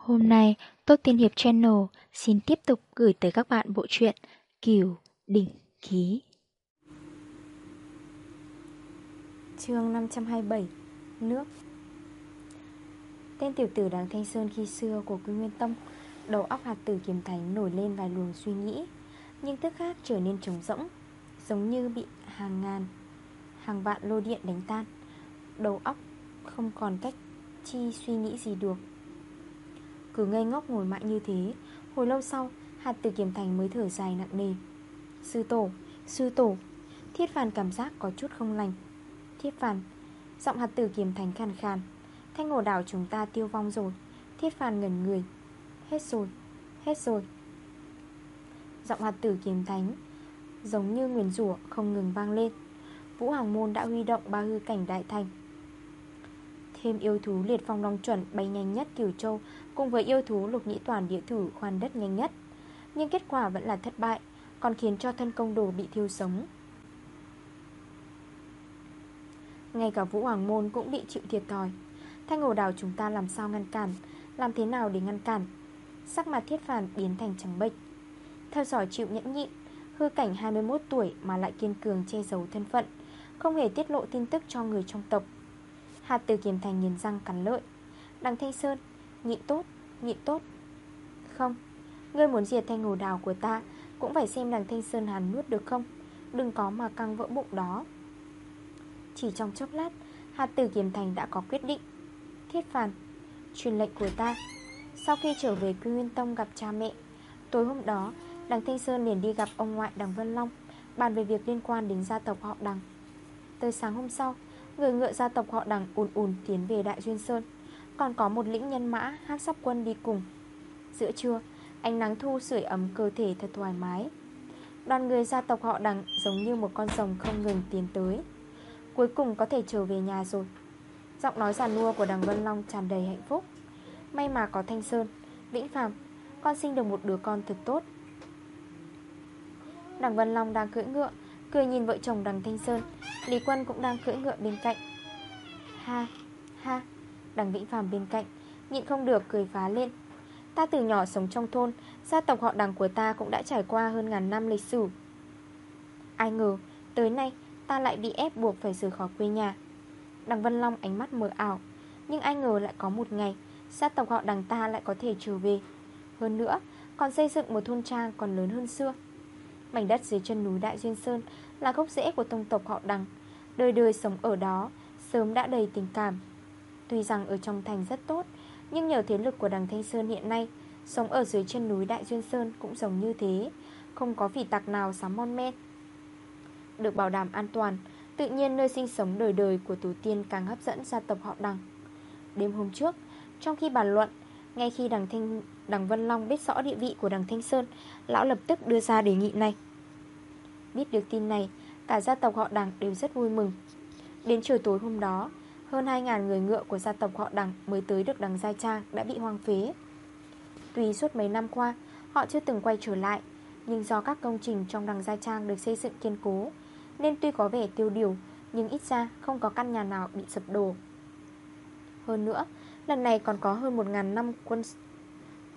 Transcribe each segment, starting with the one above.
Hôm nay, Tốt Tiên Hiệp Channel xin tiếp tục gửi tới các bạn bộ truyện Kiều Đỉnh Ký. chương 527 Nước. Tên tiểu tử đáng thanh sơn khi xưa của Quy Nguyên Tông Đầu óc hạt tử kiếm thánh nổi lên vài luồng suy nghĩ Nhưng tức khác trở nên trống rỗng Giống như bị hàng ngàn Hàng vạn lô điện đánh tan. Đầu óc không còn cách chi suy nghĩ gì được cứ ngây ngốc ngồi mãi như thế. Hồi lâu sau Hạt tử kiếm thành mới thở dài nặng nề. Sư tổ, sư tổ. Thiết phàn cảm giác có chút không lành. Thiết phàn Giọng hạt tử kiếm thành khàn khàn. Thanh ngổ đảo chúng ta tiêu vong rồi. Thiết phàn ngẩn người. Hết rồi, hết rồi. Giọng hạt tử kiếm thánh Giống như nguyền rủa không ngừng vang lên. Vũ Hoàng Môn đã huy động ba hư cảnh đại thành. Thêm yêu thú liệt phong long chuẩn bay nhanh nhất Cửu Châu, Cùng với yêu thú lục nhĩ toàn địa thử khoan đất nhanh nhất. Nhưng kết quả vẫn là thất bại, Còn khiến cho thân công đồ bị thiêu sống. Ngay cả Vũ Hoàng Môn cũng bị chịu thiệt thòi. Thanh ổ đảo chúng ta làm sao ngăn cản, Làm thế nào để ngăn cản? Sắc mặt thiết phản biến thành trắng bệch. Theo dõi chịu nhẫn nhịn, Hư cảnh 21 tuổi mà lại kiên cường che giấu thân phận, Không hề tiết lộ tin tức cho người trong tộc. Hạt từ kiềm thành nghiền răng cắn lợi Đằng Thanh Sơn Nhịn tốt, nhịn tốt. Không, ngươi muốn diệt thanh hồ đào của ta Cũng phải xem đằng Thanh Sơn Hàn nuốt được không? Đừng có mà căng vỡ bụng đó. Chỉ trong chốc lát Hạt tử kiềm thành đã có quyết định. Thiết phản Truyền lệnh của ta. Sau khi trở về Quy Nguyên Tông gặp cha mẹ Tối hôm đó Đằng Thanh Sơn liền đi gặp ông ngoại đằng Vân Long Bàn về việc liên quan đến gia tộc họ đằng Tới sáng hôm sau Người ngựa gia tộc họ đằng ùn ùn tiến về Đại Duyên Sơn. Còn có một lĩnh nhân mã, hát sắp quân đi cùng. Giữa trưa, Ánh nắng thu sưởi ấm cơ thể thật thoải mái. Đoàn người gia tộc họ đằng Giống như một con rồng không ngừng tiến tới. Cuối cùng có thể trở về nhà rồi. Giọng nói giàn nua của đằng Vân Long tràn đầy hạnh phúc. May mà có Thanh Sơn, Vĩnh Phạm Con sinh được một đứa con thật tốt. Đằng Vân Long đang cưỡi ngựa Cười nhìn vợ chồng đằng Thanh Sơn. Lý Quân cũng đang cưỡi ngựa bên cạnh. Ha, ha Đằng Vĩnh phàm bên cạnh Nhịn không được cười phá lên. Ta từ nhỏ sống trong thôn Gia tộc họ đằng của ta cũng đã trải qua hơn ngàn năm lịch sử. Ai ngờ Tới nay ta lại bị ép buộc phải rời khỏi quê nhà. Đằng Vân Long ánh mắt mờ ảo Nhưng ai ngờ lại có một ngày Gia tộc họ đằng ta lại có thể trở về. Hơn nữa Còn xây dựng một thôn trang còn lớn hơn xưa. Mảnh đất dưới chân núi Đại Duyên Sơn Là gốc rễ của tông tộc họ đằng. Đời đời sống ở đó Sớm đã đầy tình cảm. Tuy rằng ở trong thành rất tốt Nhưng nhờ thế lực của đằng Thanh Sơn hiện nay Sống ở dưới chân núi Đại Duyên Sơn Cũng giống như thế Không có phỉ tặc nào dám mon men. Được bảo đảm an toàn Tự nhiên nơi sinh sống đời đời của tổ tiên Càng hấp dẫn gia tộc họ đằng. Đêm hôm trước Trong khi bàn luận Ngay khi đằng, Thanh, đằng Vân Long biết rõ địa vị của đằng Thanh Sơn, Lão lập tức đưa ra đề nghị này. Biết được tin này, Cả gia tộc họ đằng đều rất vui mừng. Đến chiều tối hôm đó, Hơn 2.000 người ngựa của gia tộc họ đằng Mới tới được đằng Gia Trang đã bị hoang phế. Tuy suốt mấy năm qua, Họ chưa từng quay trở lại, Nhưng do các công trình trong đằng Gia Trang được xây dựng kiên cố, Nên tuy có vẻ tiêu điều, Nhưng ít ra không có căn nhà nào bị sập đổ. Hơn nữa, Lần này còn có hơn 1.000 năm quân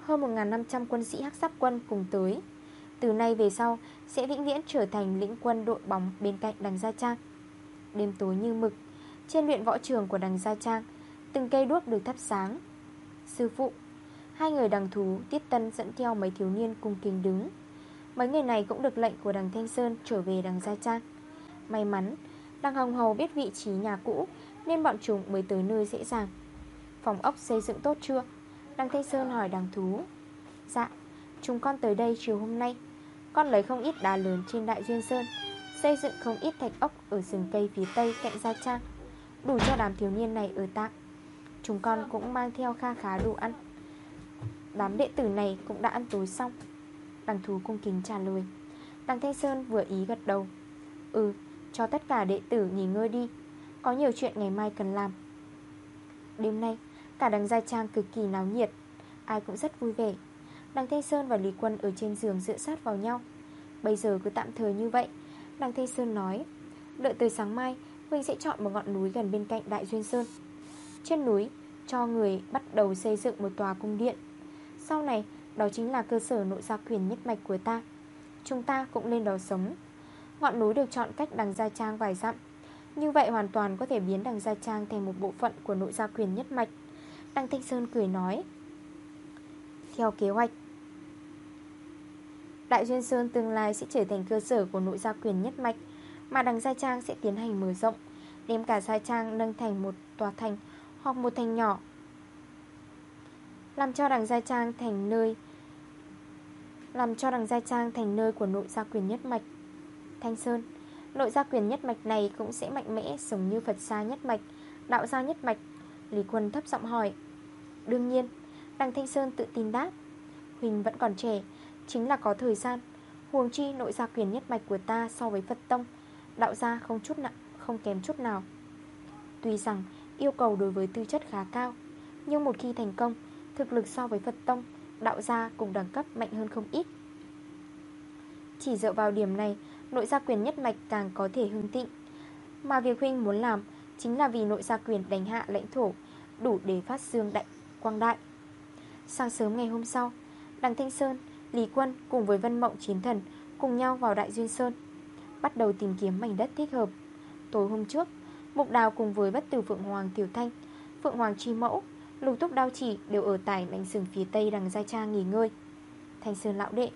hơn 1.500 quân sĩ hắc giáp quân cùng tới. Từ nay về sau, Sẽ vĩnh viễn trở thành lĩnh quân đội bóng Bên cạnh đằng Gia Trang. Đêm tối như mực, Trên luyện võ trường của đằng Gia Trang, Từng cây đuốc được thắp sáng. Sư phụ, Hai người đằng thú Tiết Tân dẫn theo mấy thiếu niên cùng kinh đứng. Mấy người này cũng được lệnh của đằng Thanh Sơn Trở về đằng Gia Trang. May mắn, Đằng Hồng Hầu biết vị trí nhà cũ, Nên bọn chúng mới tới nơi dễ dàng. Phòng ốc xây dựng tốt chưa? Đăng Thanh Sơn hỏi đằng thú. Dạ Chúng con tới đây chiều hôm nay. Con lấy không ít đá lớn trên đại duyên sơn Xây dựng không ít thạch ốc Ở rừng cây phía tây cạnh Gia Trang Đủ cho đám thiếu niên này ở tạm. Chúng con cũng mang theo kha khá đồ ăn. Đám đệ tử này cũng đã ăn tối xong. Đằng thú cung kính trả lời. Đằng Thanh Sơn vừa ý gật đầu. Ừ, cho tất cả đệ tử nghỉ ngơi đi. Có nhiều chuyện ngày mai cần làm. Đêm nay Cả đằng Gia Trang cực kỳ náo nhiệt. Ai cũng rất vui vẻ. Đằng Thanh Sơn và Lý Quân ở trên giường dựa sát vào nhau. Bây giờ cứ tạm thời như vậy, Đằng Thanh Sơn nói, Đợi tới sáng mai Huynh sẽ chọn một ngọn núi gần bên cạnh Đại Duyên Sơn. Trên núi, cho người bắt đầu xây dựng một tòa cung điện. Sau này, đó chính là cơ sở nội gia quyền nhất mạch của ta. Chúng ta cũng lên đó sống. Ngọn núi được chọn cách đằng Gia Trang vài dặm. Như vậy hoàn toàn có thể biến đằng Gia Trang thành một bộ phận của nội gia quyền nhất mạch. Đăng Thanh Sơn cười nói. Theo kế hoạch, Đại Duyên Sơn tương lai sẽ trở thành cơ sở của nội gia quyền nhất mạch, Mà đằng Gia Trang sẽ tiến hành mở rộng, Đem cả Gia Trang nâng thành một tòa thành Hoặc một thành nhỏ, Làm cho đằng Gia Trang thành nơi, Làm cho đằng Gia Trang thành nơi của nội gia quyền nhất mạch. Thanh Sơn, Nội gia quyền nhất mạch này cũng sẽ mạnh mẽ, Giống như Phật gia nhất mạch, Đạo gia nhất mạch Lý Quân thấp giọng hỏi. Đương nhiên, Đằng Thanh Sơn tự tin đáp. Huỳnh vẫn còn trẻ, Chính là có thời gian. Huồng chi nội gia quyền nhất mạch của ta so với Phật Tông, Đạo gia không chút nặng Không kém chút nào. Tuy rằng, yêu cầu đối với tư chất khá cao, Nhưng một khi thành công, Thực lực so với Phật Tông, Đạo gia cùng đẳng cấp mạnh hơn không ít. Chỉ dựa vào điểm này, Nội gia quyền nhất mạch càng có thể hưng tịnh. Mà việc huynh muốn làm Chính là vì nội gia quyền đánh hạ lãnh thổ Đủ để phát dương đại quang đại. Sáng sớm ngày hôm sau Đằng Thanh Sơn, Lý Quân cùng với Vân Mộng Chiến Thần Cùng nhau vào Đại Duyên Sơn Bắt đầu tìm kiếm mảnh đất thích hợp. Tối hôm trước Mục Đào cùng với bất tử Phượng Hoàng Tiểu Thanh Phượng Hoàng Chi Mẫu Lục Túc Đao Chỉ đều ở tại mảnh rừng phía tây đằng Gia Trang nghỉ ngơi. Thanh Sơn lão đệ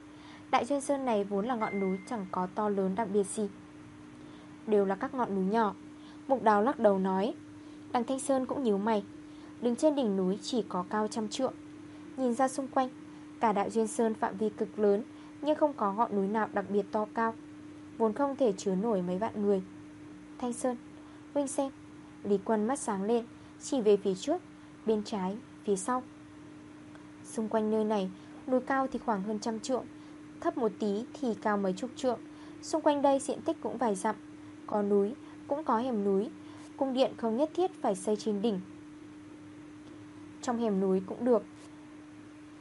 Đại Duyên Sơn này vốn là ngọn núi chẳng có to lớn đặc biệt gì Đều là các ngọn núi nhỏ. Mục đào lắc đầu nói. Đằng Thanh Sơn cũng nhíu mày. Đứng trên đỉnh núi chỉ có cao trăm trượng. Nhìn ra xung quanh Cả Đại Duyên Sơn phạm vi cực lớn Nhưng không có ngọn núi nào đặc biệt to cao. Vốn không thể chứa nổi mấy vạn người. Thanh Sơn Huynh xem Lý quân mắt sáng lên Chỉ về phía trước Bên trái Phía sau. Xung quanh nơi này Núi cao thì khoảng hơn trăm trượng Thấp một tí thì cao mấy chục trượng. Xung quanh đây diện tích cũng vài dặm. Có núi, cũng có hẻm núi, Cung điện không nhất thiết phải xây trên đỉnh. Trong hẻm núi cũng được,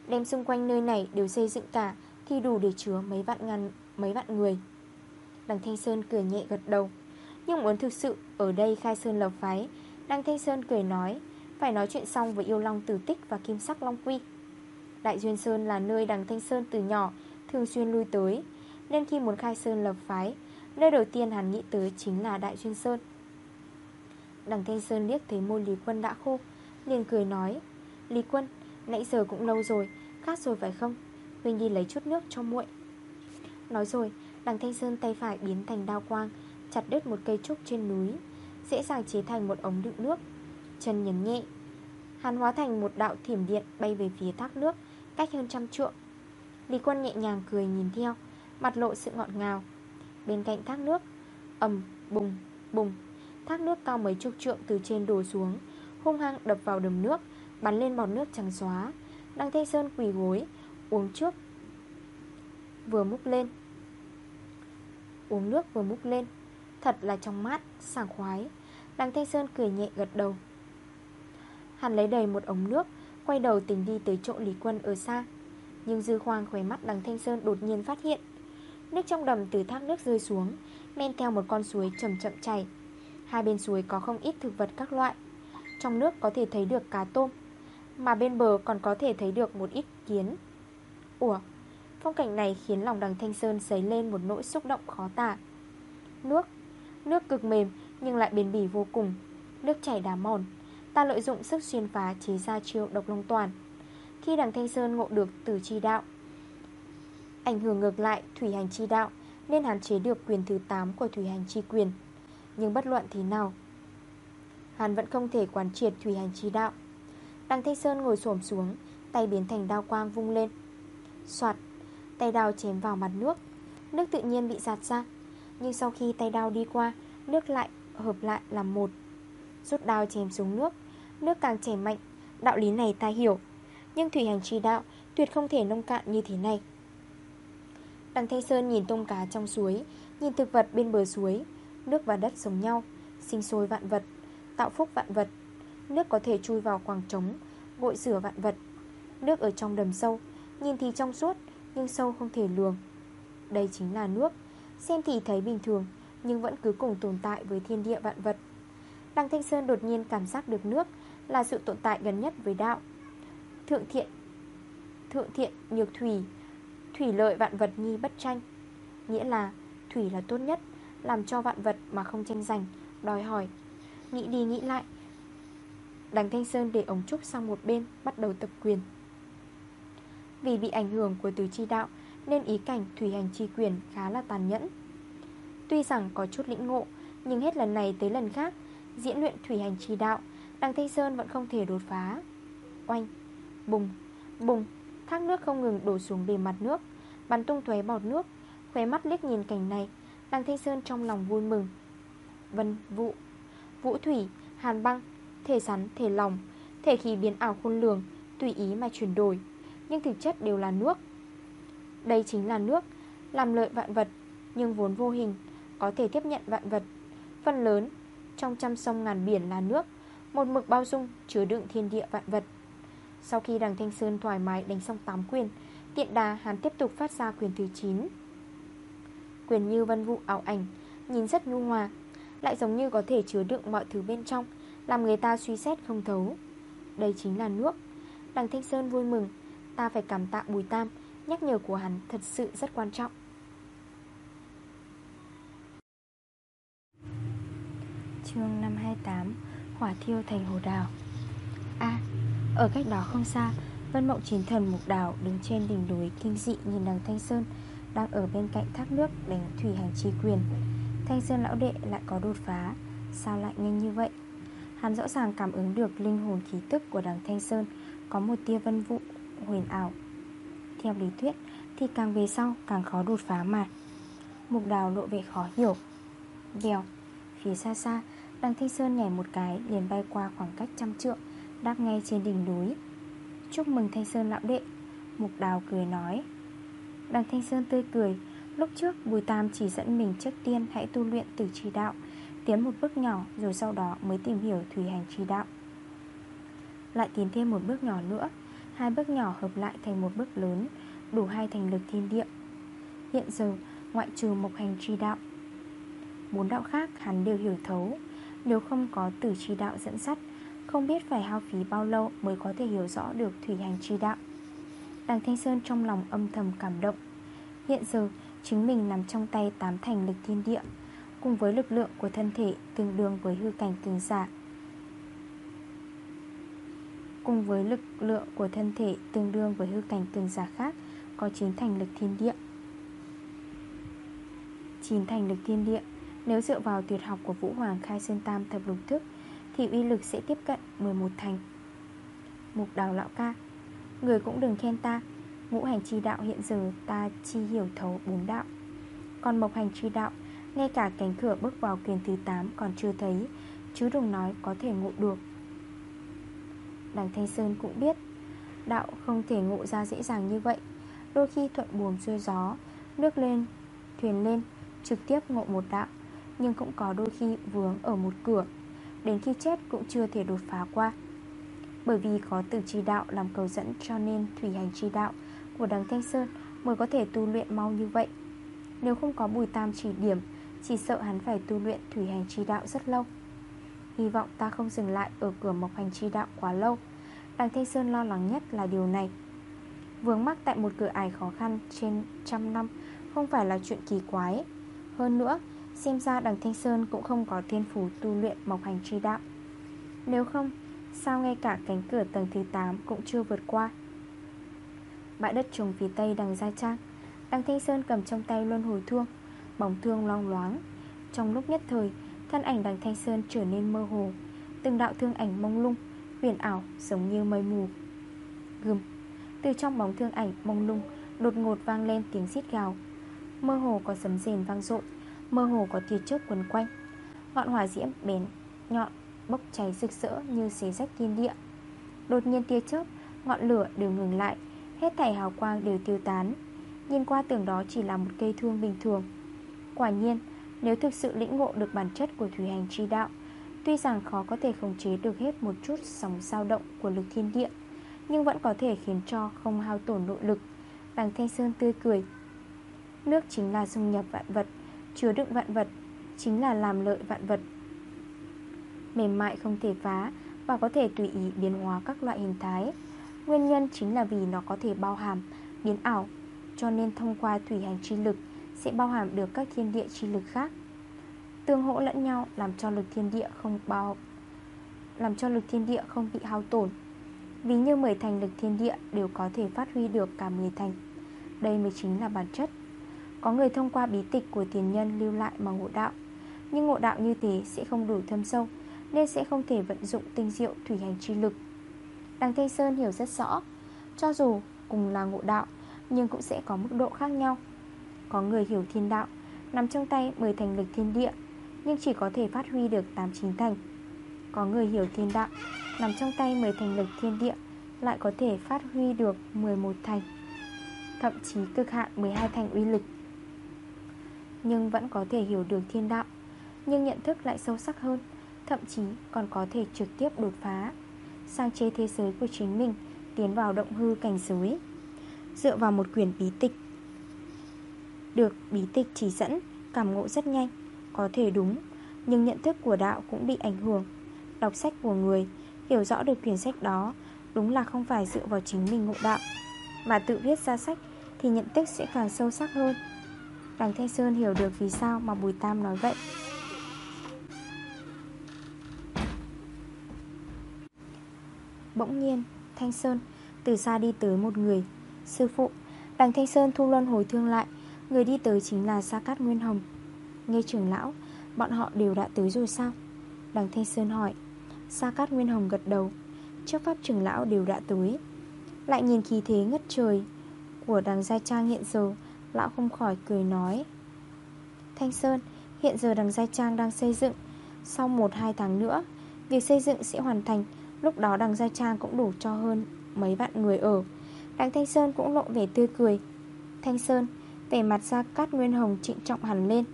Đem xung quanh nơi này đều xây dựng cả Thì đủ để chứa mấy vạn ngàn, mấy vạn người. Đằng Thanh Sơn cười nhẹ gật đầu, Nhưng muốn thực sự ở đây khai sơn lập phái, Đằng Thanh Sơn cười nói, Phải nói chuyện xong với yêu long tử tích và kim sắc long quy. Đại Duyên Sơn là nơi đằng Thanh Sơn từ nhỏ Thường xuyên lui tới, Nên khi muốn khai sơn lập phái Nơi đầu tiên hắn nghĩ tới chính là Đại chuyên Sơn. Đằng Thanh Sơn liếc thấy môi Lý Quân đã khô liền cười nói Lý Quân, nãy giờ cũng lâu rồi Khát rồi phải không? Huynh đi lấy chút nước cho muội. Nói rồi, đằng Thanh Sơn tay phải biến thành đao quang Chặt đứt một cây trúc trên núi Dễ dàng chế thành một ống đựng nước. Chân nhấn nhẹ Hắn hóa thành một đạo thiểm điện bay về phía thác nước Cách hơn trăm trượng. Lý quân nhẹ nhàng cười nhìn theo Mặt lộ sự ngọt ngào. Bên cạnh thác nước. Ầm bùng bùng. Thác nước cao mấy chục trượng từ trên đổ xuống Hung hăng đập vào đầm nước Bắn lên bọt nước trắng xóa. Đăng Thanh Sơn quỳ gối Uống trước Vừa múc lên. Uống nước vừa múc lên. Thật là trong mát, sảng khoái. Đăng Thanh Sơn cười nhẹ gật đầu. Hắn lấy đầy một ống nước Quay đầu tình đi tới chỗ Lý Quân ở xa. Nhưng dư khoang khóe mắt đằng Thanh Sơn đột nhiên phát hiện Nước trong đầm từ thác nước rơi xuống, Men theo một con suối chậm chậm chảy. Hai bên suối có không ít thực vật các loại, Trong nước có thể thấy được cá tôm, Mà bên bờ còn có thể thấy được một ít kiến. Ủa, Phong cảnh này khiến lòng đằng Thanh Sơn Dấy lên một nỗi xúc động khó tả. Nước Nước cực mềm nhưng lại bền bỉ vô cùng. Nước chảy đá mòn, Ta lợi dụng sức xuyên phá chế ra chiêu độc long toàn. Khi đằng Thanh Sơn ngộ được từ chi đạo Ảnh hưởng ngược lại thủy hành chi đạo Nên hạn chế được quyền thứ 8 của thủy hành chi quyền. Nhưng bất luận thế nào Hắn vẫn không thể quán triệt thủy hành chi đạo. Đặng Thanh Sơn ngồi xổm xuống Tay biến thành đao quang vung lên. Soạt, Tay đao chém vào mặt nước. Nước tự nhiên bị giạt ra Nhưng sau khi tay đao đi qua Nước lại hợp lại làm một. Rút đao chém xuống nước Nước càng chảy mạnh. Đạo lý này ta hiểu Nhưng thủy hành chi đạo tuyệt không thể nông cạn như thế này. Đằng Thanh Sơn nhìn tôm cá trong suối, Nhìn thực vật bên bờ suối. Nước và đất sống nhau, Sinh sôi vạn vật, Tạo phúc vạn vật. Nước có thể chui vào khoảng trống, Gội rửa vạn vật. Nước ở trong đầm sâu, Nhìn thì trong suốt, Nhưng sâu không thể lường. Đây chính là nước, Xem thì thấy bình thường, Nhưng vẫn cứ cùng tồn tại với thiên địa vạn vật. Đăng Thanh Sơn đột nhiên cảm giác được nước Là sự tồn tại gần nhất với đạo. Thượng thiện Thượng thiện nhược thủy Thủy lợi vạn vật nhi bất tranh. Nghĩa là thủy là tốt nhất Làm cho vạn vật mà không tranh giành Đòi hỏi. Nghĩ đi nghĩ lại Đằng Thanh Sơn để ống trúc sang một bên Bắt đầu tập quyền. Vì bị ảnh hưởng của tứ chi đạo Nên ý cảnh thủy hành chi quyền khá là tàn nhẫn. Tuy rằng có chút lĩnh ngộ Nhưng hết lần này tới lần khác Diễn luyện thủy hành chi đạo Đằng Thanh Sơn vẫn không thể đột phá. Oanh, bùng, bùng. Thác nước không ngừng đổ xuống bề mặt nước. Bắn tung thuế bọt nước. Khóe mắt liếc nhìn cảnh này. Đằng Thanh Sơn trong lòng vui mừng. Vân, vụ, vũ thủy, hàn băng Thể sắn, thể lòng. Thể khí biến ảo khôn lường Tùy ý mà chuyển đổi. Nhưng thực chất đều là nước. Đây chính là nước Làm lợi vạn vật Nhưng vốn vô hình Có thể tiếp nhận vạn vật. Phần lớn Trong trăm sông ngàn biển là nước Một mực bao dung chứa đựng thiên địa vạn vật. Sau khi đằng Thanh Sơn thoải mái đánh xong 8 quyền, Tiện đà hắn tiếp tục phát ra quyền thứ 9 Quyền như vân vụ ảo ảnh, Nhìn rất nhu hòa, Lại giống như có thể chứa đựng mọi thứ bên trong, Làm người ta suy xét không thấu. Đây chính là nước. Đằng Thanh Sơn vui mừng, Ta phải cảm tạ Bùi Tam, Nhắc nhở của hắn thật sự rất quan trọng. Chương 528 Hỏa thiêu thành hồ đào. A ở cách đó không xa, Vân Mộng Chiến Thần Mục Đào đứng trên đỉnh núi kinh dị nhìn đằng Thanh Sơn, Đang ở bên cạnh thác nước đánh thủy hành chi quyền. Thanh Sơn lão đệ lại có đột phá, Sao lại nhanh như vậy? Hắn rõ ràng cảm ứng được linh hồn khí tức của đằng Thanh Sơn, Có một tia vân vụ, huyền ảo. Theo lý thuyết, Thì càng về sau càng khó đột phá mà. Mục đào lộ vẻ khó hiểu. Vèo Phía xa xa, Đằng Thanh Sơn nhảy một cái liền bay qua khoảng cách trăm trượng Đáp ngay trên đỉnh núi. Chúc mừng Thanh Sơn lão đệ, Mục đào cười nói. Đằng Thanh Sơn tươi cười, Lúc trước Bùi Tam chỉ dẫn mình trước tiên Hãy tu luyện tử trì đạo, Tiến một bước nhỏ, rồi sau đó mới tìm hiểu Thủy hành trì đạo. Lại tiến thêm một bước nhỏ nữa, Hai bước nhỏ hợp lại thành một bước lớn, Đủ hai thành lực thiên địa. Hiện giờ, ngoại trừ mộc hành trì đạo, Bốn đạo khác hắn đều hiểu thấu. Nếu không có tử trì đạo dẫn dắt không biết phải hao phí bao lâu mới có thể hiểu rõ được thủy hành chi đạo. Đằng Thanh Sơn trong lòng âm thầm cảm động. Hiện giờ, chính mình nằm trong tay tám thành lực thiên địa, Cùng với lực lượng của thân thể tương đương với hư cảnh cường giả. Cùng với lực lượng của thân thể tương đương với hư cảnh cường giả khác, Có chín thành lực thiên địa. Chín thành lực thiên địa, Nếu dựa vào tuyệt học của Vũ Hoàng Khai Sơn Tam thập lục thức thì uy lực sẽ tiếp cận 11 thành. Mục đào lão ca Người cũng đừng khen ta. Ngũ hành chi đạo hiện giờ ta chi hiểu thấu bốn đạo. Còn mộc hành chi đạo Ngay cả cánh cửa bước vào quyền thứ 8 còn chưa thấy Chứ đừng nói có thể ngộ được. Đằng Thanh Sơn cũng biết Đạo không thể ngộ ra dễ dàng như vậy. Đôi khi thuận buồm xuôi gió Nước lên, thuyền lên Trực tiếp ngộ một đạo Nhưng cũng có đôi khi vướng ở một cửa. Đến khi chết cũng chưa thể đột phá qua. Bởi vì có từ chi đạo làm cầu dẫn cho nên thủy hành chi đạo của đằng Thanh Sơn mới có thể tu luyện mau như vậy. Nếu không có bùi tam chỉ điểm, Chỉ sợ hắn phải tu luyện thủy hành chi đạo rất lâu. Hy vọng ta không dừng lại ở cửa mộc hành chi đạo quá lâu. Đằng Thanh Sơn lo lắng nhất là điều này. Vướng mắc tại một cửa ải khó khăn trên trăm năm Không phải là chuyện kỳ quái. Hơn nữa Xem ra đằng Thanh Sơn cũng không có thiên phú tu luyện mộc hành chi đạo. Nếu không, Sao ngay cả cánh cửa tầng thứ 8 cũng chưa vượt qua? Bãi đất trùng phía tây đằng Gia Trang, Đằng Thanh Sơn cầm trong tay luân hồi thương, Bóng thương long loáng. Trong lúc nhất thời, Thân ảnh đằng Thanh Sơn trở nên mơ hồ. Từng đạo thương ảnh mông lung, Huyền ảo giống như mây mù. Gừm Từ trong bóng thương ảnh mông lung, Đột ngột vang lên tiếng xít gào. Mơ hồ có sấm rền vang rộn Mơ hồ có tia chớp quấn quanh. Ngọn hỏa diễm bén nhọn Bốc cháy rực rỡ như xé rách thiên địa. Đột nhiên tia chớp, Ngọn lửa đều ngừng lại, Hết thảy hào quang đều tiêu tán. Nhìn qua tưởng đó chỉ là một cây thương bình thường. Quả nhiên, Nếu thực sự lĩnh ngộ được bản chất của thủy hành chi đạo, Tuy rằng khó có thể khống chế được hết một chút sóng dao động của lực thiên địa, Nhưng vẫn có thể khiến cho không hao tổn nội lực. Đằng Thanh Sơn tươi cười. Nước chính là dung nhập vạn vật Chứa đựng vạn vật Chính là làm lợi vạn vật. Mềm mại không thể phá Và có thể tùy ý biến hóa các loại hình thái. Nguyên nhân chính là vì nó có thể bao hàm biến ảo, Cho nên thông qua thủy hành chi lực Sẽ bao hàm được các thiên địa chi lực khác. Tương hỗ lẫn nhau làm cho lực thiên địa không bao, Làm cho lực thiên địa không bị hao tổn. Vì như 10 thành lực thiên địa đều có thể phát huy được cả 10 thành. Đây mới chính là bản chất. Có người thông qua bí tịch của tiền nhân lưu lại mà ngộ đạo. Nhưng ngộ đạo như thế sẽ không đủ thâm sâu, Nên sẽ không thể vận dụng tinh diệu thủy hành chi lực. Đằng Thanh Sơn hiểu rất rõ, Cho dù cùng là ngộ đạo, Nhưng cũng sẽ có mức độ khác nhau. Có người hiểu thiên đạo, Nằm trong tay 10 thành lực thiên địa, Nhưng chỉ có thể phát huy được 8-9 thành. Có người hiểu thiên đạo, Nằm trong tay 10 thành lực thiên địa, Lại có thể phát huy được 11 thành, Thậm chí cực hạn 12 thành uy lực. Nhưng vẫn có thể hiểu được thiên đạo, Nhưng nhận thức lại sâu sắc hơn, Thậm chí còn có thể trực tiếp đột phá. Sang chế thế giới của chính mình, Tiến vào động hư cảnh giới. Dựa vào một quyển bí tịch. Được bí tịch chỉ dẫn, Cảm ngộ rất nhanh, Có thể đúng, Nhưng nhận thức của đạo cũng bị ảnh hưởng. Đọc sách của người, Hiểu rõ được quyển sách đó, Đúng là không phải dựa vào chính mình ngộ đạo. Mà tự viết ra sách, Thì nhận thức sẽ càng sâu sắc hơn. Đằng Thanh Sơn hiểu được vì sao mà Bùi Tam nói vậy. Bỗng nhiên, Thanh Sơn, từ xa đi tới một người. Sư phụ, Đằng Thanh Sơn thu luân hồi thương lại. Người đi tới chính là Sa Cát Nguyên Hồng. Nghe trưởng lão, Bọn họ đều đã tới rồi sao? Đằng Thanh Sơn hỏi. Sa Cát Nguyên Hồng gật đầu. Trước pháp trưởng lão đều đã tới. Lại nhìn khí thế ngất trời Của đằng Gia Trang hiện giờ Lão không khỏi cười nói. Thanh Sơn, Hiện giờ đằng Gia Trang đang xây dựng. Sau 1-2 tháng nữa, Việc xây dựng sẽ hoàn thành. Lúc đó đằng Gia Trang cũng đủ cho hơn mấy vạn người ở. Đằng Thanh Sơn cũng lộ vẻ tươi cười. Thanh Sơn, Vẻ mặt Gia Cát Nguyên Hồng trịnh trọng hẳn lên.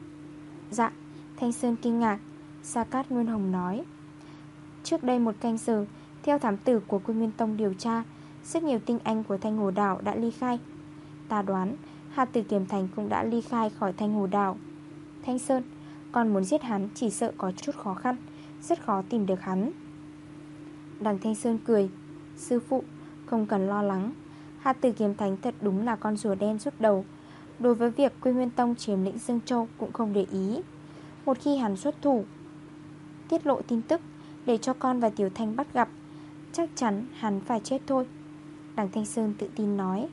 Dạ Thanh Sơn kinh ngạc. Gia Cát Nguyên Hồng nói. Trước đây một canh giờ, Theo thám tử của Quy Nguyên Tông điều tra, Rất nhiều tinh anh của Thanh Hồ Đảo đã ly khai. Ta đoán Hà Tử Kiềm Thành cũng đã ly khai khỏi Thanh Hồ Đảo. Thanh Sơn Còn muốn giết hắn chỉ sợ có chút khó khăn, Rất khó tìm được hắn. Đằng Thanh Sơn cười, Sư phụ, không cần lo lắng. Hạ tử kiếm thánh thật đúng là con rùa đen suốt đầu. Đối với việc Quy Nguyên Tông chiếm lĩnh Dương Châu cũng không để ý. Một khi hắn xuất thủ, Tiết lộ tin tức Để cho con và Tiểu Thanh bắt gặp, Chắc chắn hắn phải chết thôi. Đằng Thanh Sơn tự tin nói.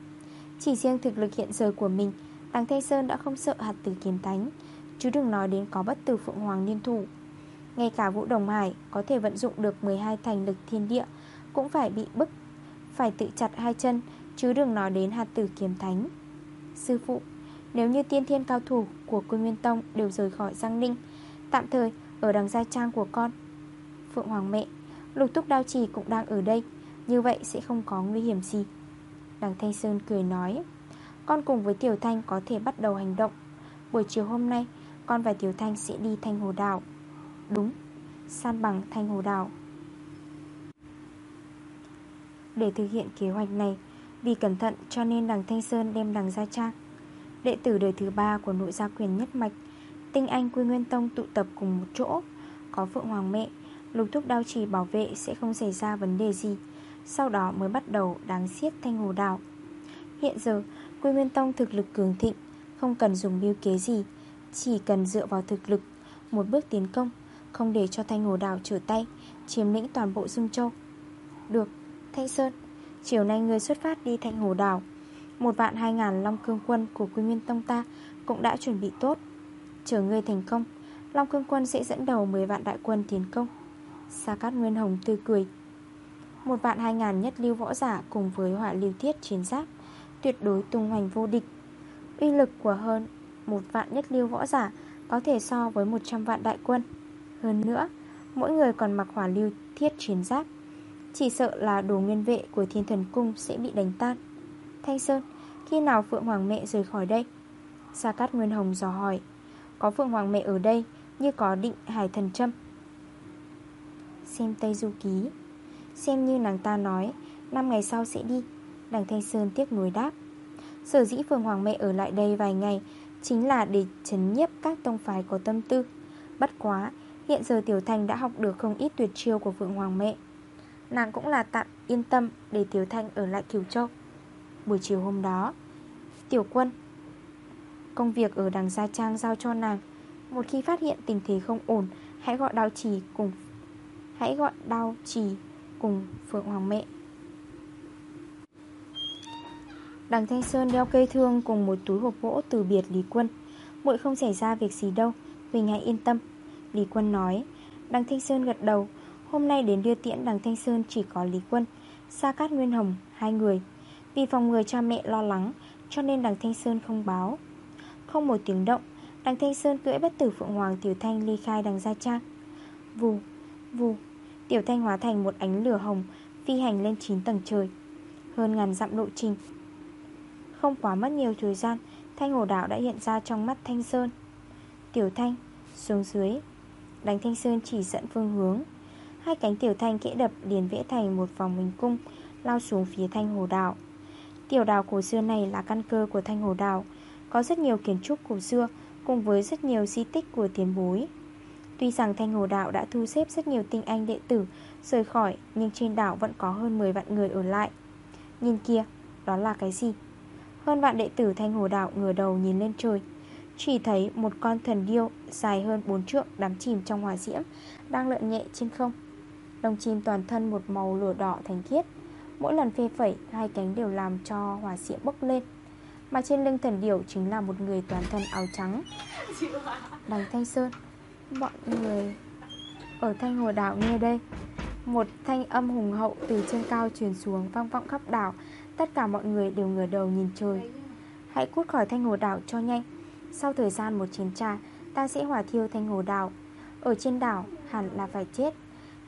Chỉ riêng thực lực hiện giờ của mình Đằng Thanh Sơn đã không sợ hạt tử kiếm thánh Chứ đừng nói đến có bất tử Phượng Hoàng liên thủ. Ngay cả Vũ Đồng Hải có thể vận dụng được 12 thành lực thiên địa, Cũng phải bị bức, Phải tự chặt hai chân, Chứ đừng nói đến hạt tử kiếm thánh. Sư phụ, Nếu như tiên thiên cao thủ của Quy Nguyên Tông Đều rời khỏi Giang Ninh, Tạm thời ở đằng gia trang của con, Phượng Hoàng mẹ, Lục túc đao trì cũng đang ở đây, Như vậy sẽ không có nguy hiểm gì. Đằng Thanh Sơn cười nói, Con cùng với Tiểu Thanh có thể bắt đầu hành động. Buổi chiều hôm nay, Con và Tiểu Thanh sẽ đi Thanh Hồ Đảo. Đúng, San bằng thanh hồ đảo. Để thực hiện kế hoạch này, Vì cẩn thận cho nên đằng Thanh Sơn đem đằng Gia Trang, Đệ tử đời thứ ba của nội gia quyền nhất mạch, Tinh Anh Quy Nguyên Tông tụ tập cùng một chỗ. Có Phượng Hoàng Mẹ, Lục thúc đao trì bảo vệ sẽ không xảy ra vấn đề gì. Sau đó mới bắt đầu đáng siết thanh hồ đảo Hiện giờ Quy Nguyên Tông thực lực cường thịnh Không cần dùng biêu kế gì Chỉ cần dựa vào thực lực Một bước tiến công không để cho Thanh Hồ Đào trở tay Chiếm lĩnh toàn bộ Dương Châu. Được, Thanh Sơn Chiều nay người xuất phát đi Thanh Hồ Đào Một vạn hai ngàn Long Cương Quân của Quy Nguyên Tông ta Cũng đã chuẩn bị tốt. Chờ người thành công Long Cương Quân sẽ dẫn đầu 10 vạn đại quân tiến công. Sa Cát Nguyên Hồng tươi cười. Một vạn hai ngàn nhất lưu võ giả Cùng với hỏa lưu thiết chiến giáp, Tuyệt đối tung hoành vô địch. Uy lực của hơn Một vạn nhất lưu võ giả Có thể so với 100 vạn đại quân. Hơn nữa, Mỗi người còn mặc hỏa lưu thiết chiến giáp. Chỉ sợ là đồ nguyên vệ của thiên thần cung Sẽ bị đánh tan. Thanh Sơn, Khi nào Phượng Hoàng mẹ rời khỏi đây? Sa Cát Nguyên Hồng dò hỏi. Có Phượng Hoàng mẹ ở đây Như có định hải thần châm. Xem Tây Du Ký. Xem như nàng ta nói, năm ngày sau sẽ đi. Đằng Thanh Sơn tiếc nuối đáp. Sở dĩ Phượng Hoàng mẹ ở lại đây vài ngày Chính là để chấn nhiếp các tông phái có tâm tư. Bất quá, Hiện giờ Tiểu Thành đã học được không ít tuyệt chiêu của Phượng Hoàng Mẹ. Nàng cũng là tạm yên tâm để Tiểu Thanh ở lại Kiều Châu Buổi chiều hôm đó, Tiểu quân, Công việc ở đằng Gia Trang giao cho nàng. Một khi phát hiện tình thế không ổn, Hãy gọi đào trì cùng, Hãy gọi đào trì cùng Phượng Hoàng mẹ. Đằng Thanh Sơn đeo cây thương cùng một túi hộp gỗ từ biệt Lý Quân. Muội không xảy ra việc gì đâu Huỳnh hãy yên tâm. Lý Quân nói Đằng Thanh Sơn gật đầu Hôm nay đến đưa tiễn đằng Thanh Sơn chỉ có Lý Quân Sa Cát Nguyên Hồng Hai người. Vì phòng người cha mẹ lo lắng Cho nên đằng Thanh Sơn không báo. Không một tiếng động Đằng Thanh Sơn cưỡi bất tử Phượng Hoàng Tiểu Thanh ly khai đằng Gia Trang. Vù, vù Tiểu Thanh hóa thành một ánh lửa hồng, Phi hành lên 9 tầng trời, Hơn ngàn dặm lộ trình. Không quá mất nhiều thời gian, Thanh hồ đảo đã hiện ra trong mắt Thanh Sơn. Tiểu Thanh, Xuống dưới, Đánh Thanh Sơn chỉ dẫn phương hướng. Hai cánh tiểu thanh kẽ đập liền vẽ thành một vòng hình cung, Lao xuống phía thanh hồ đảo. Tiểu đảo cổ xưa này là căn cơ của thanh hồ đảo, Có rất nhiều kiến trúc cổ xưa Cùng với rất nhiều di tích của tiền bối. Tuy rằng thanh hồ đảo đã thu xếp rất nhiều tinh anh đệ tử Rời khỏi, Nhưng trên đảo vẫn có hơn 10 vạn người ở lại. Nhìn kia, Đó là cái gì? Hơn vạn đệ tử thanh hồ đảo ngửa đầu nhìn lên trời. Chỉ thấy một con thần điêu Dài hơn 4 trượng đắm chìm trong hỏa diễm, Đang lượn nhẹ trên không. Đồng chim toàn thân một màu lửa đỏ thành khiết Mỗi lần phê phẩy, Hai cánh đều làm cho hỏa diễm bốc lên. Mà trên lưng thần điểu chính là một người toàn thân áo trắng. Đằng Thanh Sơn. Bọn người Ở Thanh Hồ Đảo nghe đây. Một thanh âm hùng hậu từ trên cao truyền xuống vang vọng khắp đảo. Tất cả mọi người đều ngửa đầu nhìn trời. Hãy cút khỏi Thanh Hồ Đảo cho nhanh. Sau thời gian một chiến trà Ta sẽ hỏa thiêu Thanh Hồ Đảo. Ở trên đảo hẳn là phải chết.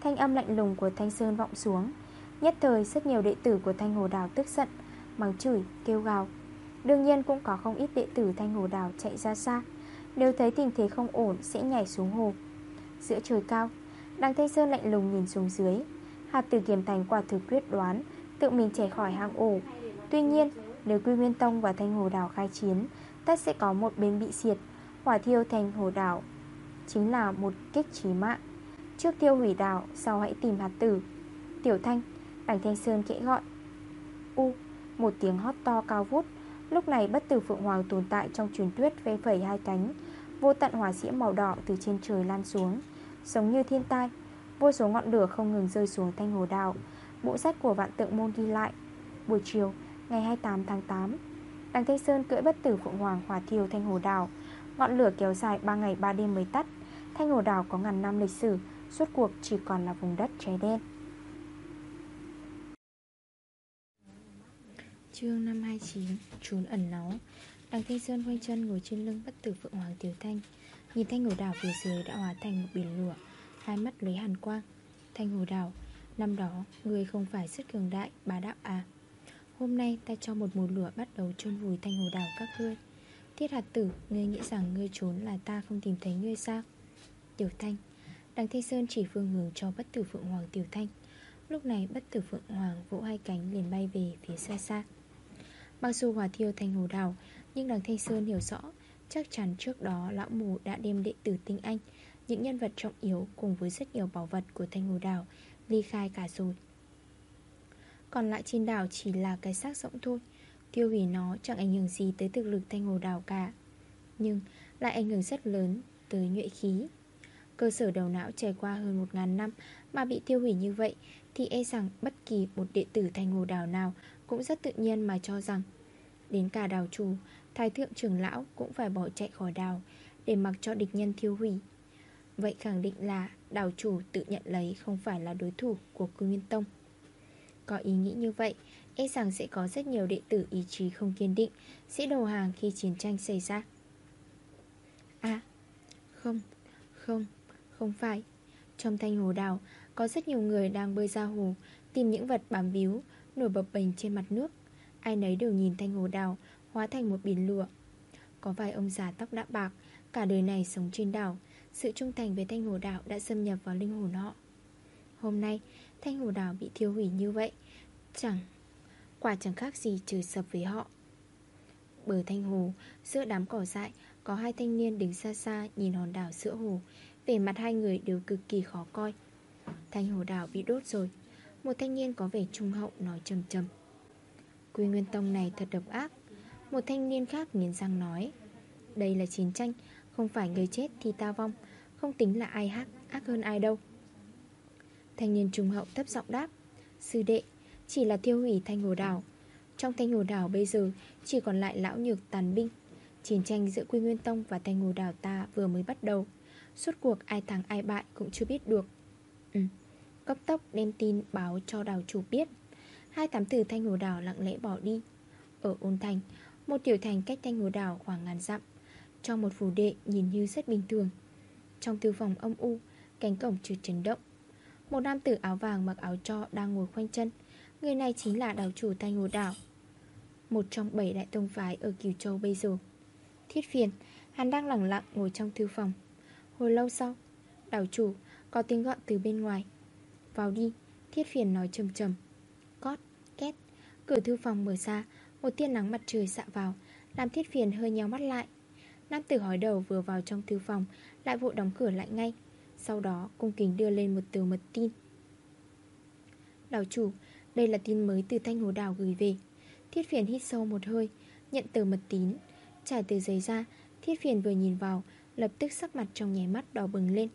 Thanh âm lạnh lùng của Thanh Sơn vọng xuống. Nhất thời rất nhiều đệ tử của Thanh Hồ Đào tức giận Mắng chửi, kêu gào. Đương nhiên cũng có không ít đệ tử Thanh Hồ Đào chạy ra xa. Nếu thấy tình thế không ổn, sẽ nhảy xuống hồ. Giữa trời cao Đăng Thanh Sơn lạnh lùng nhìn xuống dưới. Hạt tử kiềm thành quả thực quyết đoán, Tự mình chạy khỏi hang ổ. Tuy nhiên, nếu Quy Nguyên Tông và Thanh Hồ Đảo khai chiến, Tất sẽ có một bên bị diệt. Hỏa thiêu Thanh Hồ Đảo Chính là một kích trí mạng. Trước tiêu hủy đảo, Sau hãy tìm hạt tử. Tiểu Thanh Đằng Thanh Sơn kẽ gọi. U, Một tiếng hót to cao vút. Lúc này bất tử Phượng Hoàng tồn tại trong truyền tuyết Vê phẩy hai cánh. Vô tận hỏa diễm màu đỏ từ trên trời lan xuống. Giống như thiên tai, Vô số ngọn lửa không ngừng rơi xuống thanh hồ đào. Bộ sách của vạn tượng môn ghi lại, Buổi chiều, ngày 28 tháng 8 Đằng Thanh Sơn cưỡi bất tử Phượng Hoàng hỏa thiêu thanh hồ đào. Ngọn lửa kéo dài 3 ngày 3 đêm mới tắt. Thanh hồ đào có ngàn năm lịch sử, Suốt cuộc chỉ còn là vùng đất cháy đen. Chương 529 Trốn ẩn náu. Đằng Thanh Sơn quanh chân ngồi trên lưng bất tử Phượng Hoàng Tiểu Thanh. Nhìn thanh hồ đảo phía dưới đã hóa thành một biển lửa, Hai mắt lấy hàn quang. Thanh hồ đảo, Năm đó, người không phải rất cường đại, bá đạo à? Hôm nay ta cho một mùa lửa bắt đầu chôn vùi thanh hồ đảo các ngươi. Thiết hạt tử, Ngươi nghĩ rằng ngươi trốn là ta không tìm thấy ngươi sao? Tiểu Thanh, Đằng Thanh Sơn chỉ phương hướng cho bất tử Phượng Hoàng Tiểu Thanh. Lúc này bất tử Phượng Hoàng vỗ hai cánh liền bay về phía xa xa. Mặc dù hỏa thiêu thành hồ đào Nhưng đằng Thanh Sơn hiểu rõ, Chắc chắn trước đó lão mù đã đem đệ tử tinh anh, Những nhân vật trọng yếu Cùng với rất nhiều bảo vật của thanh hồ đào Ly khai cả rồi. Còn lại trên đảo chỉ là cái xác rỗng thôi, Tiêu hủy nó chẳng ảnh hưởng gì tới thực lực thanh hồ đào cả. Nhưng lại ảnh hưởng rất lớn tới nhuệ khí. Cơ sở đầu não trải qua hơn 1.000 năm Mà bị tiêu hủy như vậy Thì e rằng bất kỳ một đệ tử thanh hồ đào nào cũng rất tự nhiên mà cho rằng, Đến cả đào chủ, Thái thượng trưởng lão cũng phải bỏ chạy khỏi đào Để mặc cho địch nhân thiêu hủy. Vậy khẳng định là đào chủ tự nhận lấy không phải là đối thủ của cư nguyên tông. Có ý nghĩ như vậy E rằng sẽ có rất nhiều đệ tử ý chí không kiên định, Sẽ đầu hàng khi chiến tranh xảy ra. À Không Không không phải. Trong thanh hồ đào Có rất nhiều người đang bơi ra hồ, Tìm những vật bám víu Nổi bập bềnh trên mặt nước. Ai nấy đều nhìn thanh hồ đào Hóa thành một biển lửa. Có vài ông già tóc đã bạc, Cả đời này sống trên đảo. Sự trung thành với thanh hồ đảo đã xâm nhập vào linh hồn họ. Hôm nay, Thanh hồ đảo bị thiêu hủy như vậy, Chẳng, Quả chẳng khác gì trừ sập với họ. Bờ thanh hồ, Giữa đám cỏ dại, Có hai thanh niên đứng xa xa Nhìn hòn đảo giữa hồ. Về mặt hai người đều cực kỳ khó coi. Thanh hồ đảo bị đốt rồi một thanh niên có vẻ trung hậu nói trầm trầm Quy Nguyên Tông này thật độc ác. Một thanh niên khác nghiến răng nói, Đây là chiến tranh, Không phải người chết thì ta vong, Không tính là ai hắc, ác hơn ai đâu. Thanh niên trung hậu thấp giọng đáp, Sư đệ, Chỉ là thiêu hủy thanh hồ đảo. Trong thanh hồ đảo bây giờ Chỉ còn lại lão nhược tàn binh. Chiến tranh giữa Quy Nguyên Tông và thanh hồ đảo ta vừa mới bắt đầu. Suốt cuộc ai thắng ai bại cũng chưa biết được. Ừ. Cấp tốc đem tin báo cho đào chủ biết. Hai tám tử thanh hồ đảo lặng lẽ bỏ đi. Ở ôn thành, Một tiểu thành cách thanh hồ đảo khoảng ngàn dặm, Trong một phủ đệ nhìn như rất bình thường. Trong thư phòng âm u, Cánh cổng trượt chấn động. Một nam tử áo vàng mặc áo cho đang ngồi khoanh chân, Người này chính là đảo chủ thanh hồ đảo, Một trong bảy đại tông phái ở Kiều Châu bây giờ. Thiết phiền, Hắn đang lặng lặng ngồi trong thư phòng. Hồi lâu sau, Đảo chủ có tiếng gọi từ bên ngoài. Vào đi. Thiết phiền nói trầm trầm. Cót, két. Cửa thư phòng mở ra. Một tia nắng mặt trời xạ vào Làm thiết phiền hơi nhéo mắt lại. Nam tử hói đầu vừa vào trong thư phòng Lại vội đóng cửa lại ngay. Sau đó cung kính đưa lên một tờ mật tin. Đảo chủ Đây là tin mới từ Thanh Hồ Đảo gửi về. Thiết phiền hít sâu một hơi Nhận tờ mật tín. Trải tờ giấy ra Thiết phiền vừa nhìn vào Lập tức sắc mặt trong nháy mắt đỏ bừng lên.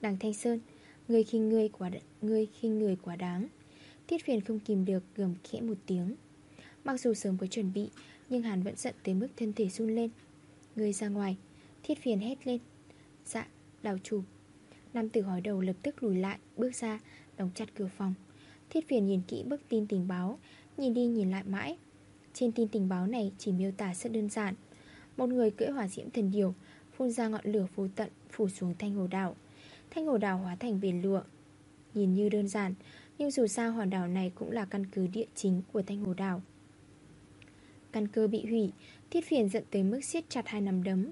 Đằng Thanh Sơn Người khinh người quá người khinh người quá đáng. Thiết phiền không kìm được gầm khẽ một tiếng. Mặc dù sớm có chuẩn bị Nhưng hắn vẫn giận tới mức thân thể run lên. Người ra ngoài Thiết phiền hét lên. Dạ, đào chủ. Nam tử hỏi đầu lập tức lùi lại Bước ra, đóng chặt cửa phòng. Thiết phiền nhìn kỹ bức tin tình báo Nhìn đi nhìn lại mãi. Trên tin tình báo này chỉ miêu tả rất đơn giản. Một người cưỡi hỏa diễm thần điều Phun ra ngọn lửa vô tận Phủ xuống thanh hồ đảo. Thanh hồ đào hóa thành biển lụa. Nhìn như đơn giản, Nhưng dù sao hòn đảo này cũng là căn cứ địa chính của thanh hồ đảo Căn cơ bị hủy, Thiết phiền giận tới mức siết chặt hai nắm đấm.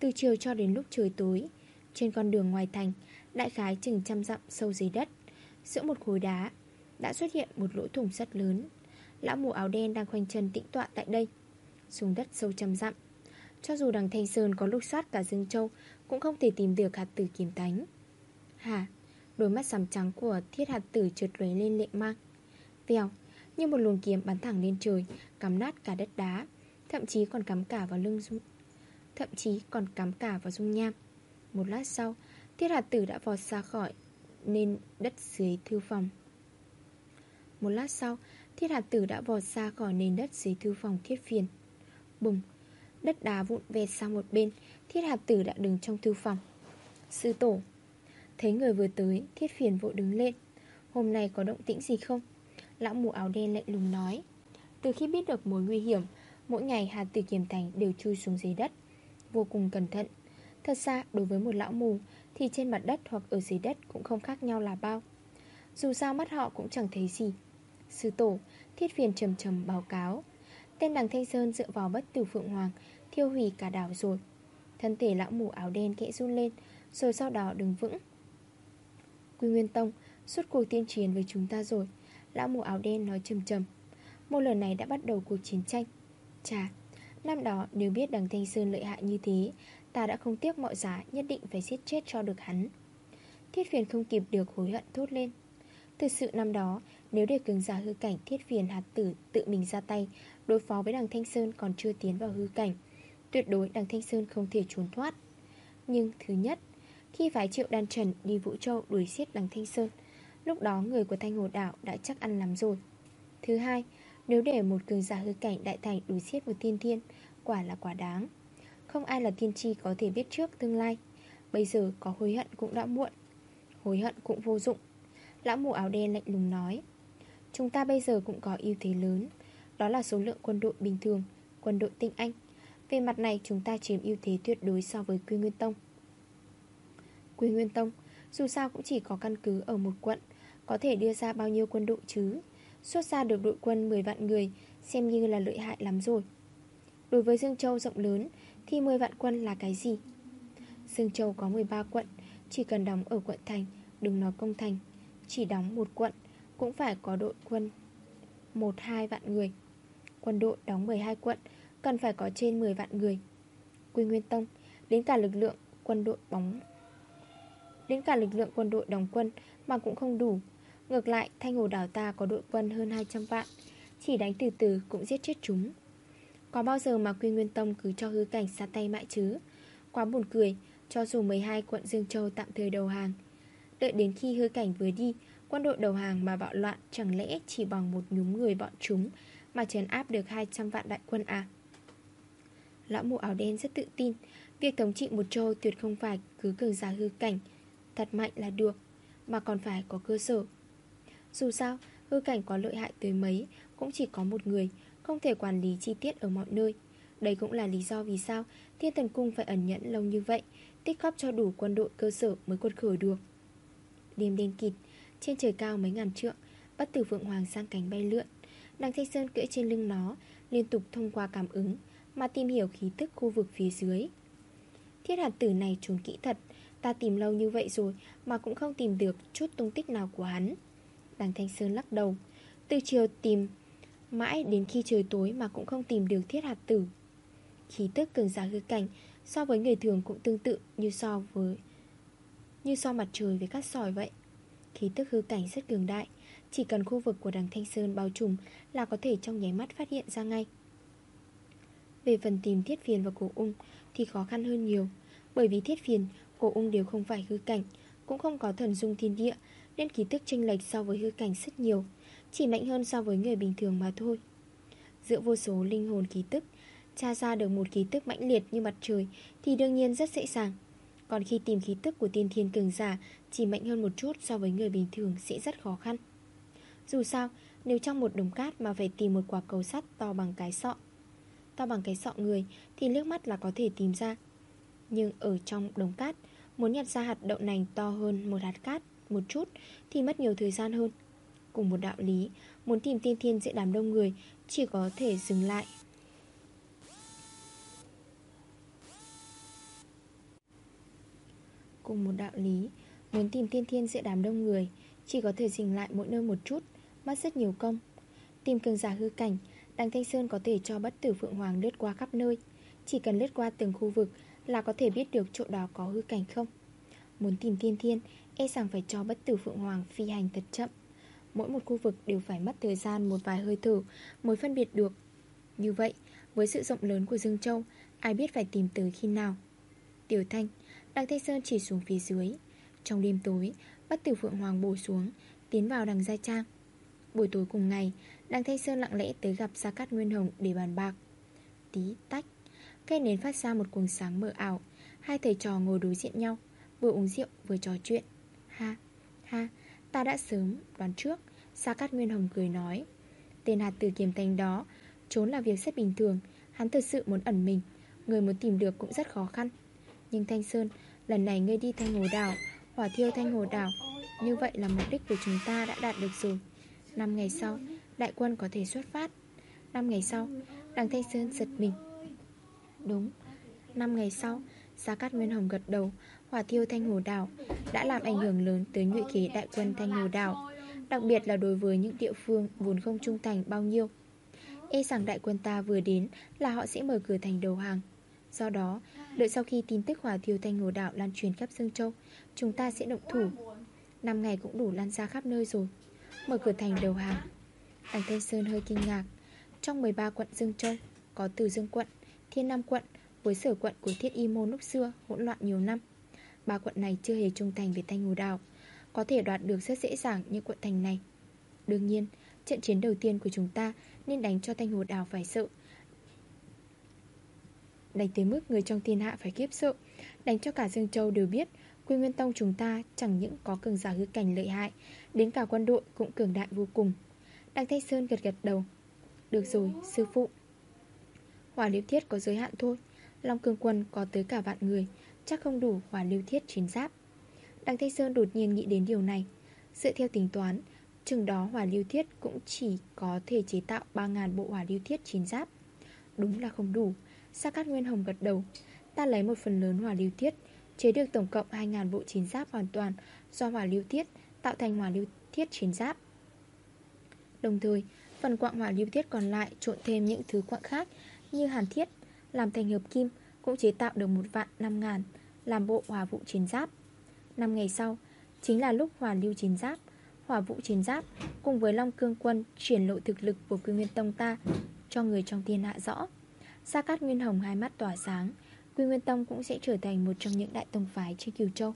Từ chiều cho đến lúc trời tối, Trên con đường ngoài thành, Đại khái chừng trăm dặm sâu dưới đất, Giữa một khối đá, Đã xuất hiện một lỗ thủng rất lớn. Lão mù áo đen đang khoanh chân tĩnh tọa tại đây, Xuống đất sâu trăm dặm. Cho dù đằng Thanh Sơn có lục soát cả Dương Châu, Cũng không thể tìm được hạt tử kiếm tánh. Hả? Đôi mắt sầm trắng của thiết hạt tử trượt lấy lên lệ mang. Vèo, Như một luồng kiếm bắn thẳng lên trời, Cắm nát cả đất đá, Thậm chí còn cắm cả vào lưng dung Thậm chí còn cắm cả vào dung nham. Một lát sau, Thiết hạt tử đã vọt ra khỏi Nên đất dưới thư phòng. Một lát sau, Thiết hạt tử đã vọt ra khỏi nền đất dưới thư phòng thiết phiền. Bùng, Đất đá vụn vẹt sang một bên, Thiết hạt tử đã đứng trong thư phòng. Sư tổ Thấy người vừa tới, Thiết phiền vội đứng lên. Hôm nay có động tĩnh gì không? Lão mù áo đen lạnh lùng nói. Từ khi biết được mối nguy hiểm, Mỗi ngày hạt tử kiềm thành đều chui xuống dưới đất. Vô cùng cẩn thận. Thật ra, đối với một lão mù, Thì trên mặt đất hoặc ở dưới đất cũng không khác nhau là bao. Dù sao mắt họ cũng chẳng thấy gì. Sư tổ, Thiết phiền trầm trầm báo cáo. Tên đằng Thanh Sơn dựa vào bất tử Phượng Hoàng, Thiêu hủy cả đảo rồi. Thân thể lão mù áo đen kẽ run lên, Rồi sau đó đứng vững. Quy Nguyên Tông, Suốt cuộc tiên chiến với chúng ta rồi. Lão mù áo đen nói trầm trầm. Một lần này đã bắt đầu cuộc chiến tranh. Chà, Năm đó nếu biết đằng Thanh Sơn lợi hại như thế, Ta đã không tiếc mọi giá, Nhất định phải giết chết cho được hắn. Thiết phiền không kịp được hối hận thốt lên. Thực sự năm đó, Nếu để cường giả hư cảnh, thiết phiền hạt tử Tự mình ra tay, Đối phó với đằng Thanh Sơn còn chưa tiến vào hư cảnh, Tuyệt đối đằng Thanh Sơn không thể trốn thoát. Nhưng thứ nhất khi phái triệu đan trần đi Vũ Châu đuổi giết đằng Thanh Sơn. Lúc đó người của Thanh Hồ Đảo đã chắc ăn lắm rồi. Thứ hai, Nếu để một cường giả hư cảnh đại thành đuổi giết một tiên thiên, Quả là quả đáng. Không ai là tiên tri có thể biết trước tương lai. Bây giờ có hối hận cũng đã muộn. Hối hận cũng vô dụng. Lão mù áo đen lạnh lùng nói, Chúng ta bây giờ cũng có ưu thế lớn. Đó là số lượng quân đội bình thường, Quân đội tinh anh. Về mặt này chúng ta chiếm ưu thế tuyệt đối so với Quy Nguyên Tông. Quy Nguyên Tông, Dù sao cũng chỉ có căn cứ ở một quận, Có thể đưa ra bao nhiêu quân đội chứ. Xuất ra được đội quân 10 vạn người, Xem như là lợi hại lắm rồi. Đối với Dương Châu rộng lớn, Thì 10 vạn quân là cái gì? Dương Châu có 13 quận, Chỉ cần đóng ở quận thành, Đừng nói công thành, Chỉ đóng một quận Cũng phải có đội quân 1-2 vạn người. Quân đội đóng 12 quận Cần phải có trên 10 vạn người. Quy Nguyên Tông, Đến cả lực lượng quân đội bóng Đến cả lực lượng quân đội đóng quân Mà cũng không đủ. Ngược lại, thanh hồ đảo ta có đội quân hơn 200 vạn, Chỉ đánh từ từ cũng giết chết chúng. Có bao giờ mà Quy Nguyên Tông cứ cho hư cảnh xa tay mãi chứ? Quá buồn cười, Cho dù 12 quận Dương Châu tạm thời đầu hàng, Đợi đến khi hư cảnh vừa đi, Quân đội đầu hàng mà bạo loạn Chẳng lẽ chỉ bằng một nhúm người bọn chúng Mà trấn áp được 200 vạn đại quân à? Lão mụ áo đen rất tự tin, Việc thống trị một châu tuyệt không phải cứ cường giả hư cảnh Thật mạnh là được, Mà còn phải có cơ sở. Dù sao, hư cảnh có lợi hại tới mấy, Cũng chỉ có một người, Không thể quản lý chi tiết ở mọi nơi. Đây cũng là lý do vì sao Thiên thần cung phải ẩn nhẫn lâu như vậy, Tích góp cho đủ quân đội cơ sở mới quật khởi được. Đêm đen kịt, Trên trời cao mấy ngàn trượng, Bắt tử Phượng Hoàng sang cánh bay lượn. Đằng Thanh Sơn cưỡi trên lưng nó, Liên tục thông qua cảm ứng, Mà tìm hiểu khí tức khu vực phía dưới. Thiết hạt tử này trốn kỹ thật Ta tìm lâu như vậy rồi Mà cũng không tìm được chút tung tích nào của hắn. Đằng Thanh Sơn lắc đầu. Từ chiều tìm Mãi đến khi trời tối mà cũng không tìm được thiết hạt tử. Khí tức cường giả hư cảnh So với người thường cũng tương tự Như so với Như so mặt trời với cát sỏi vậy. Khí tức hư cảnh rất cường đại Chỉ cần khu vực của đằng Thanh Sơn bao trùm Là có thể trong nháy mắt phát hiện ra ngay. Về phần tìm thiết phiền và cổ ung Thì khó khăn hơn nhiều Bởi vì thiết phiền, cổ ung đều không phải hư cảnh, Cũng không có thần dung thiên địa, Nên khí tức chênh lệch so với hư cảnh rất nhiều, Chỉ mạnh hơn so với người bình thường mà thôi. Giữa vô số linh hồn khí tức, Tra ra được một khí tức mãnh liệt như mặt trời Thì đương nhiên rất dễ dàng. Còn khi tìm khí tức của tiên thiên cường giả, Chỉ mạnh hơn một chút so với người bình thường Sẽ rất khó khăn. Dù sao, nếu trong một đống cát Mà phải tìm một quả cầu sắt to bằng cái sọ, To bằng cái sọ người Thì nước mắt là có thể tìm ra. Nhưng ở trong đống cát. Muốn nhặt ra hạt đậu nành to hơn một hạt cát Một chút Thì mất nhiều thời gian hơn. Cùng một đạo lý, Muốn tìm tiên thiên dễ đám đông người, Chỉ có thể dừng lại. Cùng một đạo lý, Muốn tìm tiên thiên giữa đám đông người, Chỉ có thể dừng lại mỗi nơi một chút, Mất rất nhiều công. Tìm cường giả hư cảnh, Đằng Thanh Sơn có thể cho bất tử Phượng Hoàng lướt qua khắp nơi. Chỉ cần lướt qua từng khu vực là có thể biết được chỗ đó có hư cảnh không? Muốn tìm tiên thiên E rằng phải cho bất tử Phượng Hoàng phi hành thật chậm. Mỗi một khu vực đều phải mất thời gian một vài hơi thở Mới phân biệt được. Như vậy, với sự rộng lớn của Dương Châu, Ai biết phải tìm tới khi nào? Tiểu Thanh Đằng Thanh Sơn chỉ xuống phía dưới. Trong đêm tối, Bất tử Phượng Hoàng bổ xuống, Tiến vào đằng Gia Trang. Buổi tối cùng ngày Đằng Thanh Sơn lặng lẽ tới gặp Gia Cát Nguyên Hồng để bàn bạc. Tí tách Cây nến phát ra một cuồng sáng mờ ảo. Hai thầy trò ngồi đối diện nhau, Vừa uống rượu, vừa trò chuyện. Ha ha, Ta đã sớm đoán trước, Sa Cát Nguyên Hồng cười nói. Tên hạt tử kiềm thành đó, Trốn là việc rất bình thường. Hắn thật sự muốn ẩn mình, Người muốn tìm được cũng rất khó khăn. Nhưng Thanh Sơn, Lần này ngươi đi Thanh Hồ Đảo, Hỏa thiêu Thanh Hồ Đảo. Như vậy là mục đích của chúng ta đã đạt được rồi. 5 ngày sau, Đại quân có thể xuất phát. 5 ngày sau, Đằng Thanh Sơn giật mình. Đúng. 5 ngày sau Gia Cát Nguyên Hồng gật đầu. Hỏa thiêu Thanh Hồ Đảo Đã làm ảnh hưởng lớn tới nhuệ khí đại quân Thanh Hồ Đảo Đặc biệt là đối với những địa phương Vốn không trung thành bao nhiêu. E rằng đại quân ta vừa đến Là họ sẽ mở cửa thành đầu hàng. Do đó, đợi sau khi tin tức hỏa thiêu thanh hồ đảo lan truyền khắp Dương Châu Chúng ta sẽ động thủ. 5 ngày cũng đủ lan ra khắp nơi rồi. Mở cửa thành đầu hàng. Đằng Thanh Sơn hơi kinh ngạc. Trong 13 quận Dương Châu Có Từ Dương quận, Thiên Nam quận Với sở quận của Thiết Y Môn lúc xưa Hỗn loạn nhiều năm. Ba quận này chưa hề trung thành với Thanh Hồ Đảo Có thể đoạt được rất dễ dàng như quận thành này. Đương nhiên Trận chiến đầu tiên của chúng ta Nên đánh cho Thanh Hồ Đảo phải sợ. Đánh tới mức người trong thiên hạ phải kiếp sợ Đánh cho cả Dương Châu đều biết Quy Nguyên Tông chúng ta chẳng những có cường giả hư cảnh lợi hại Đến cả quân đội cũng cường đại vô cùng. Đặng Thanh Sơn gật gật đầu Được rồi, sư phụ Hỏa liêu thiết có giới hạn thôi. Long cường quân có tới cả vạn người, Chắc không đủ hỏa liêu thiết chiến giáp. Đăng Thanh Sơn đột nhiên nghĩ đến điều này. Dựa theo tính toán, Chừng đó hỏa liêu thiết cũng chỉ có thể chế tạo 3.000 bộ hỏa liêu thiết chiến giáp. Đúng là không đủ. Sa Cát Nguyên Hồng gật đầu. Ta lấy một phần lớn hỏa lưu thiết, Chế được tổng cộng 2.000 bộ chiến giáp hoàn toàn Do hỏa lưu thiết tạo thành hỏa lưu thiết chiến giáp. Đồng thời, Phần quạng hỏa lưu thiết còn lại trộn thêm những thứ quạng khác như hàn thiết, Làm thành hợp kim, Cũng chế tạo được một vạn năm ngàn, Làm bộ hỏa vụ chiến giáp. Năm ngày sau, Chính là lúc hỏa lưu chiến giáp. Hỏa vụ chiến giáp Cùng với Long Cương Quân triển lộ thực lực của Quy Nguyên Tông ta Cho người trong thiên hạ rõ. Sa Cát Nguyên Hồng hai mắt tỏa sáng, Quy Nguyên Tông cũng sẽ trở thành một trong những đại tông phái trên Kiều Châu.